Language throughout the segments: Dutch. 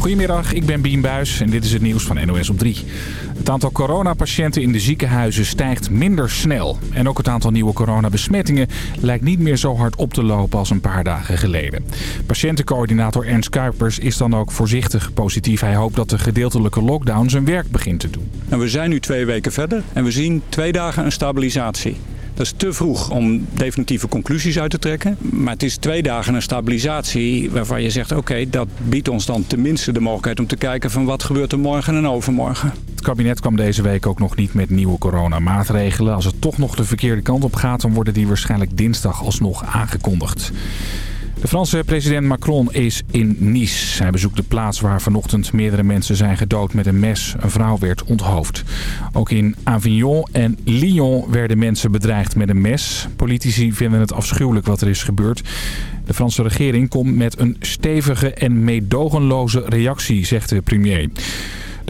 Goedemiddag, ik ben Bien Buis en dit is het nieuws van NOS op 3. Het aantal coronapatiënten in de ziekenhuizen stijgt minder snel. En ook het aantal nieuwe coronabesmettingen lijkt niet meer zo hard op te lopen als een paar dagen geleden. Patiëntencoördinator Ernst Kuipers is dan ook voorzichtig positief. Hij hoopt dat de gedeeltelijke lockdown zijn werk begint te doen. En we zijn nu twee weken verder en we zien twee dagen een stabilisatie. Dat is te vroeg om definitieve conclusies uit te trekken. Maar het is twee dagen een stabilisatie waarvan je zegt... oké, dat biedt ons dan tenminste de mogelijkheid om te kijken... van wat gebeurt er morgen en overmorgen. Het kabinet kwam deze week ook nog niet met nieuwe coronamaatregelen. Als het toch nog de verkeerde kant op gaat... dan worden die waarschijnlijk dinsdag alsnog aangekondigd. De Franse president Macron is in Nice. Hij bezoekt de plaats waar vanochtend meerdere mensen zijn gedood met een mes. Een vrouw werd onthoofd. Ook in Avignon en Lyon werden mensen bedreigd met een mes. Politici vinden het afschuwelijk wat er is gebeurd. De Franse regering komt met een stevige en meedogenloze reactie, zegt de premier.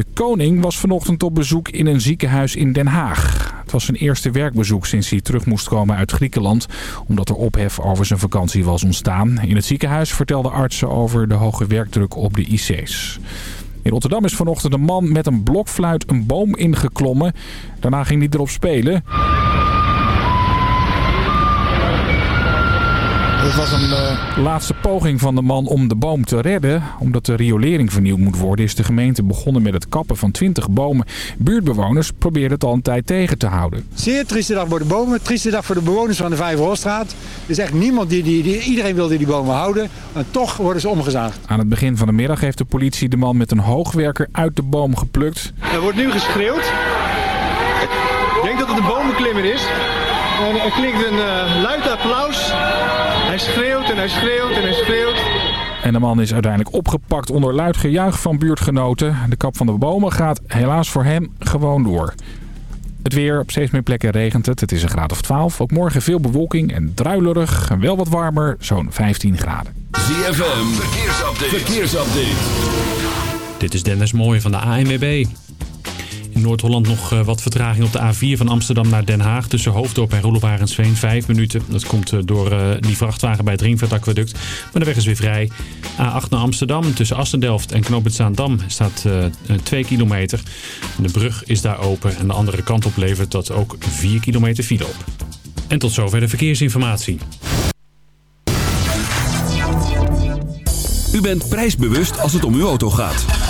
De koning was vanochtend op bezoek in een ziekenhuis in Den Haag. Het was zijn eerste werkbezoek sinds hij terug moest komen uit Griekenland... omdat er ophef over zijn vakantie was ontstaan. In het ziekenhuis vertelden artsen over de hoge werkdruk op de IC's. In Rotterdam is vanochtend een man met een blokfluit een boom ingeklommen. Daarna ging hij erop spelen. Het was een uh, laatste poging van de man om de boom te redden. Omdat de riolering vernieuwd moet worden is de gemeente begonnen met het kappen van 20 bomen. Buurtbewoners probeerden het al een tijd tegen te houden. Zeer trieste dag voor de bomen, trieste dag voor de bewoners van de Vijverhofstraat. Er is echt niemand die, die, die, iedereen wilde die bomen houden. En toch worden ze omgezaagd. Aan het begin van de middag heeft de politie de man met een hoogwerker uit de boom geplukt. Er wordt nu geschreeuwd. Ik denk dat het een bomenklimmer is. En er klinkt een uh, luid applaus. Hij schreeuwt en hij schreeuwt en hij schreeuwt. En de man is uiteindelijk opgepakt onder luid gejuich van buurtgenoten. De kap van de bomen gaat helaas voor hem gewoon door. Het weer, op steeds meer plekken regent het. Het is een graad of 12. Ook morgen veel bewolking en druilerig. En wel wat warmer, zo'n 15 graden. ZFM, verkeersupdate. verkeersupdate. Dit is Dennis Mooij van de ANWB. Noord-Holland nog eh, wat vertraging op de A4 van Amsterdam naar Den Haag. Tussen Hoofddorp en Roelofarensveen. Vijf minuten. Dat komt eh, door eh, die vrachtwagen bij het Ringvaartaqueduct. Maar de weg is weer vrij. A8 naar Amsterdam. Tussen Assendelft en Knoopend staat 2 kilometer. De brug is daar open. En de andere kant op levert dat ook 4 kilometer file op. En tot zover de verkeersinformatie. U bent prijsbewust als het om uw auto gaat.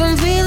From feeling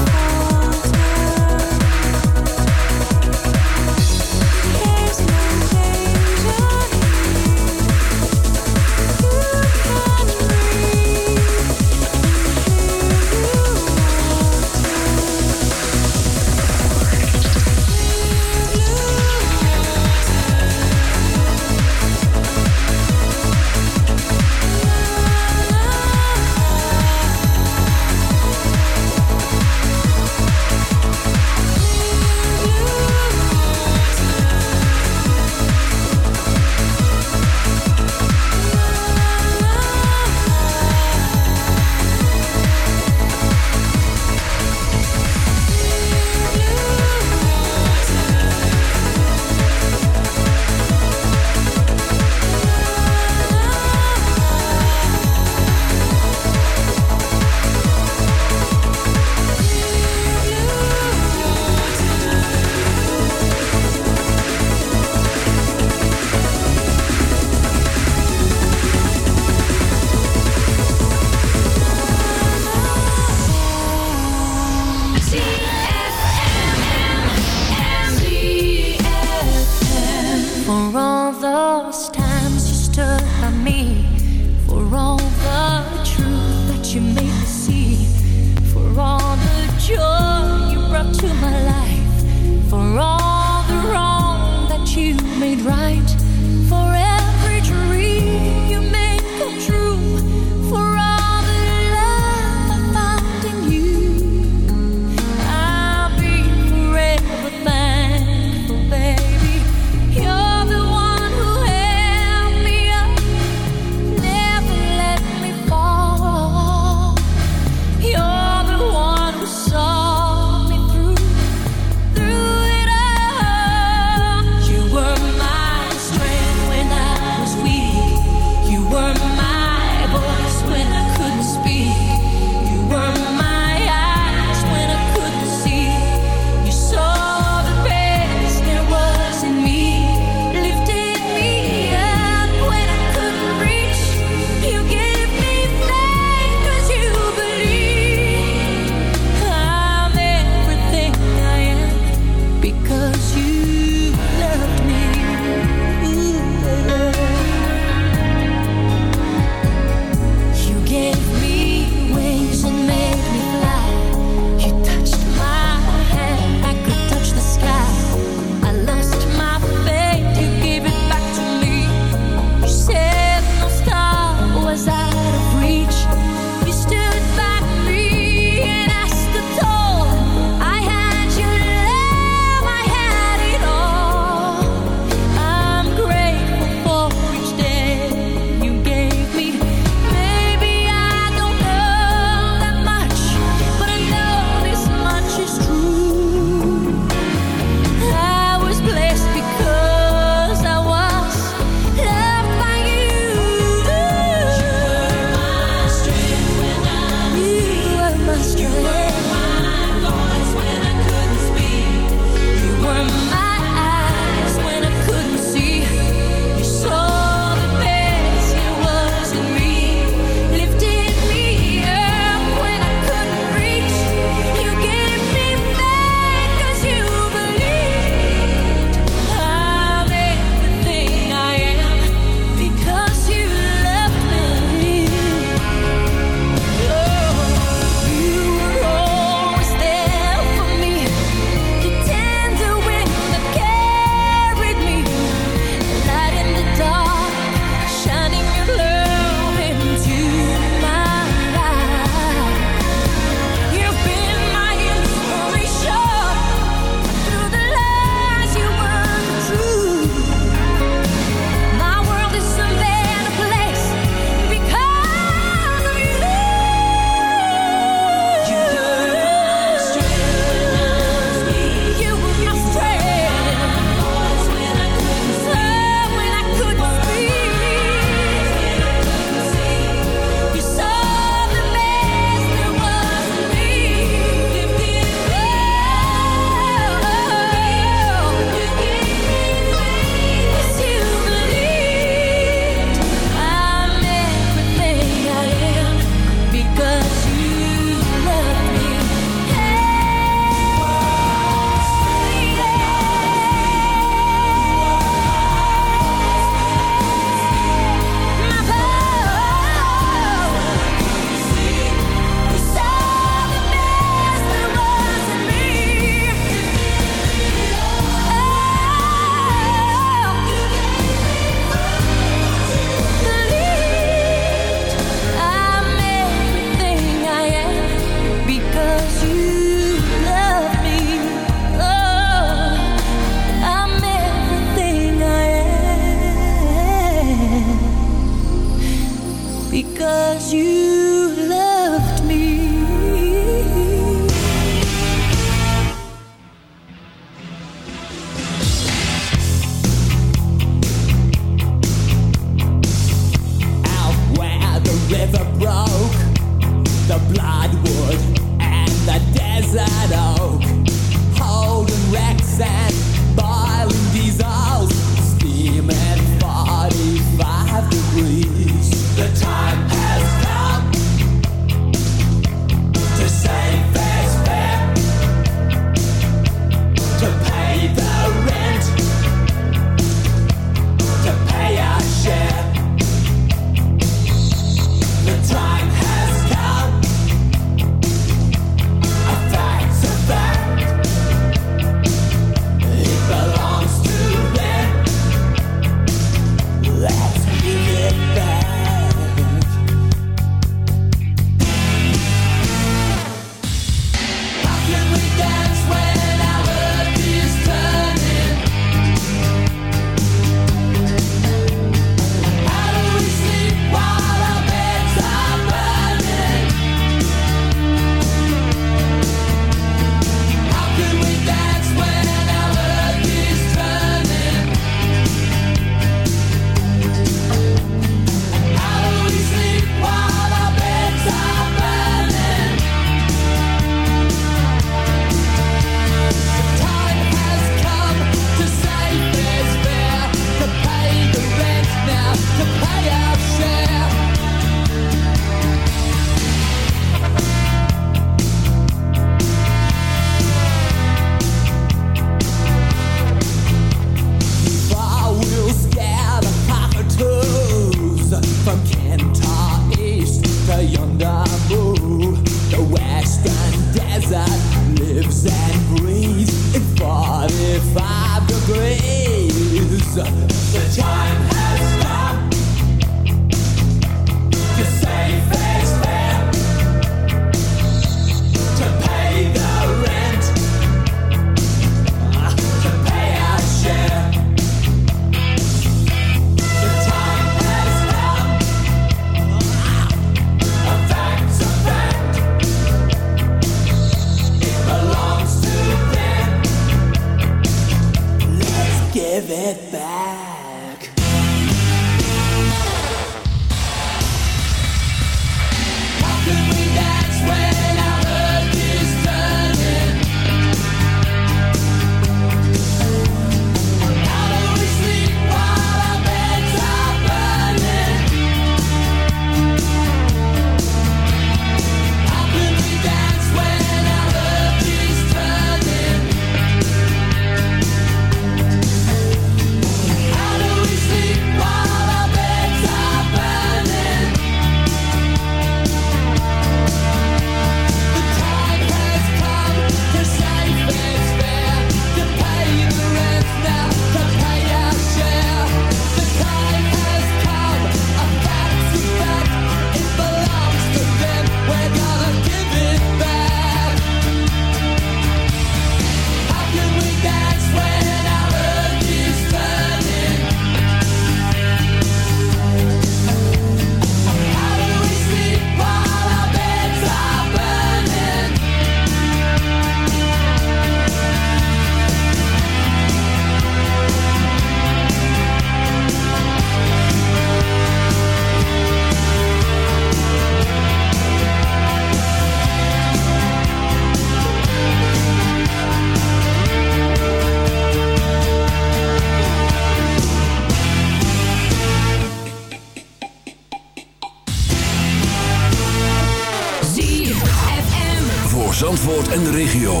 en de regio.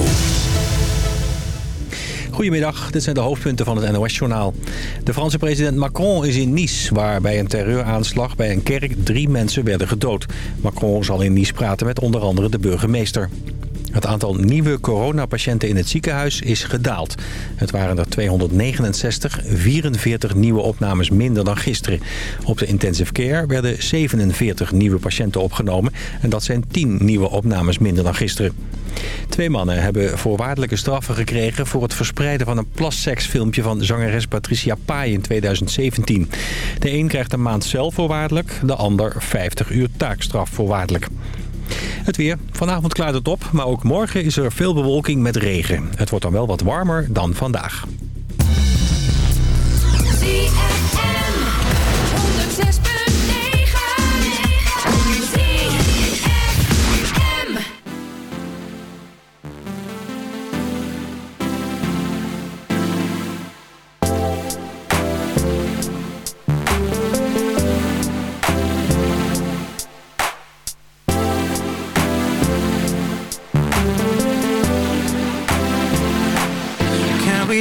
Goedemiddag, dit zijn de hoofdpunten van het NOS-journaal. De Franse president Macron is in Nice, waar bij een terreuraanslag bij een kerk drie mensen werden gedood. Macron zal in Nice praten met onder andere de burgemeester. Het aantal nieuwe coronapatiënten in het ziekenhuis is gedaald. Het waren er 269, 44 nieuwe opnames minder dan gisteren. Op de intensive care werden 47 nieuwe patiënten opgenomen... en dat zijn 10 nieuwe opnames minder dan gisteren. Twee mannen hebben voorwaardelijke straffen gekregen... voor het verspreiden van een plasseksfilmpje van zangeres Patricia Pai in 2017. De een krijgt een maand zelf voorwaardelijk, de ander 50 uur taakstraf voorwaardelijk. Het weer. Vanavond klaart het op, maar ook morgen is er veel bewolking met regen. Het wordt dan wel wat warmer dan vandaag.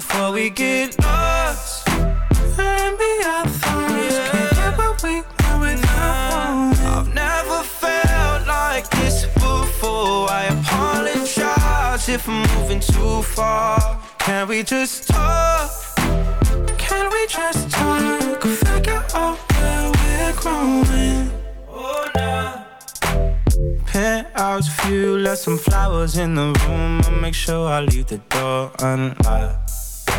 before we get lost And be our thoughts yeah. Get what we want. I've never felt like this before I apologize if I'm moving too far Can we just talk? Can we just talk? Figure out where we're growing Oh, nah penthouse view, left some flowers in the room. I make sure I leave the door unlocked.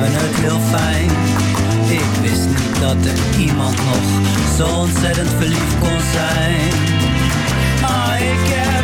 Hebben het heel fijn. Ik wist niet dat er iemand nog zo ontzettend verliefd kon zijn. Ah, ik heb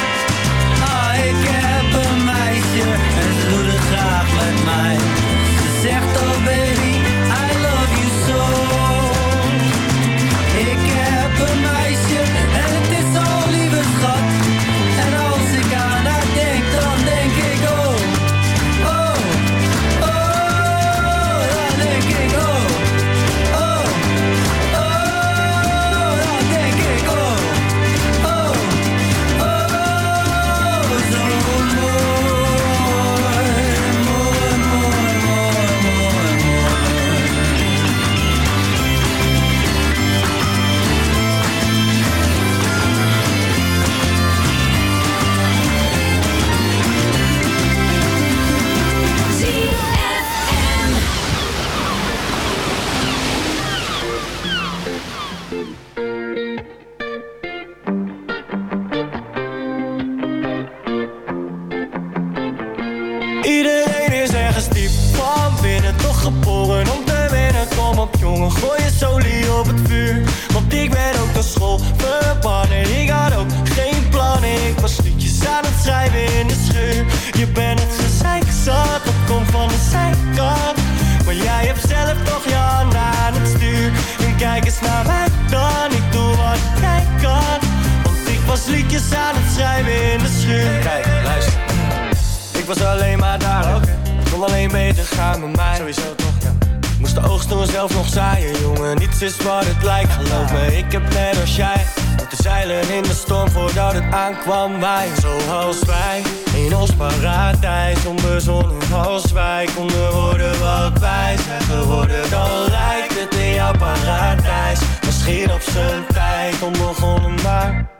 Liedjes aan het schrijven in de schuur. Kijk, luister. Ik was alleen maar daar ook. Kon alleen beter gaan met mij. Sowieso toch, ja. Moest de oogst door zelf nog zaaien, jongen. Niets is wat het lijkt, geloof me. Ik heb net als jij moeten zeilen in de storm voordat het aankwam. Wij, zoals wij, in ons paradijs. Onbezonnen als wij konden worden wat wij zijn geworden. Dan lijkt het in jouw paradijs. Misschien op zijn tijd onbegonnen, maar...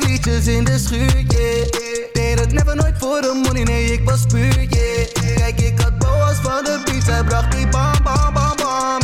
vijf in de schuur, yeah. Deed het never nooit voor de money, nee, ik was puur, yeah. Kijk, ik had boas van de beat, hij bracht die bam, bam, bam, bam.